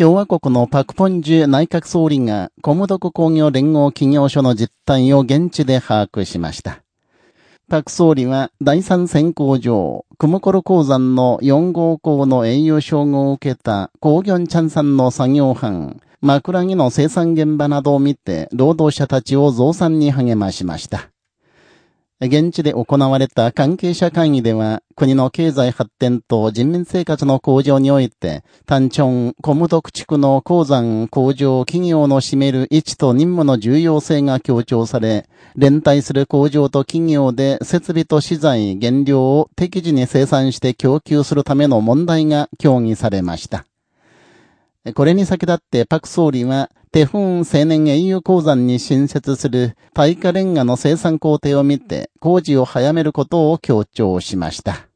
共和国のパクポンジュ内閣総理が、コムドク工業連合企業所の実態を現地で把握しました。パク総理は第三選考場、クムコル鉱山の4号校の栄誉称号を受けた工業チャンさんの作業班、枕木の生産現場などを見て、労働者たちを増産に励ましました。現地で行われた関係者会議では、国の経済発展と人民生活の向上において、単ン、コムドク地区の鉱山、工場、企業の占める位置と任務の重要性が強調され、連帯する工場と企業で設備と資材、原料を適時に生産して供給するための問題が協議されました。これに先立ってパク総理は、テフーン青年英雄鉱山に新設する耐火レンガの生産工程を見て工事を早めることを強調しました。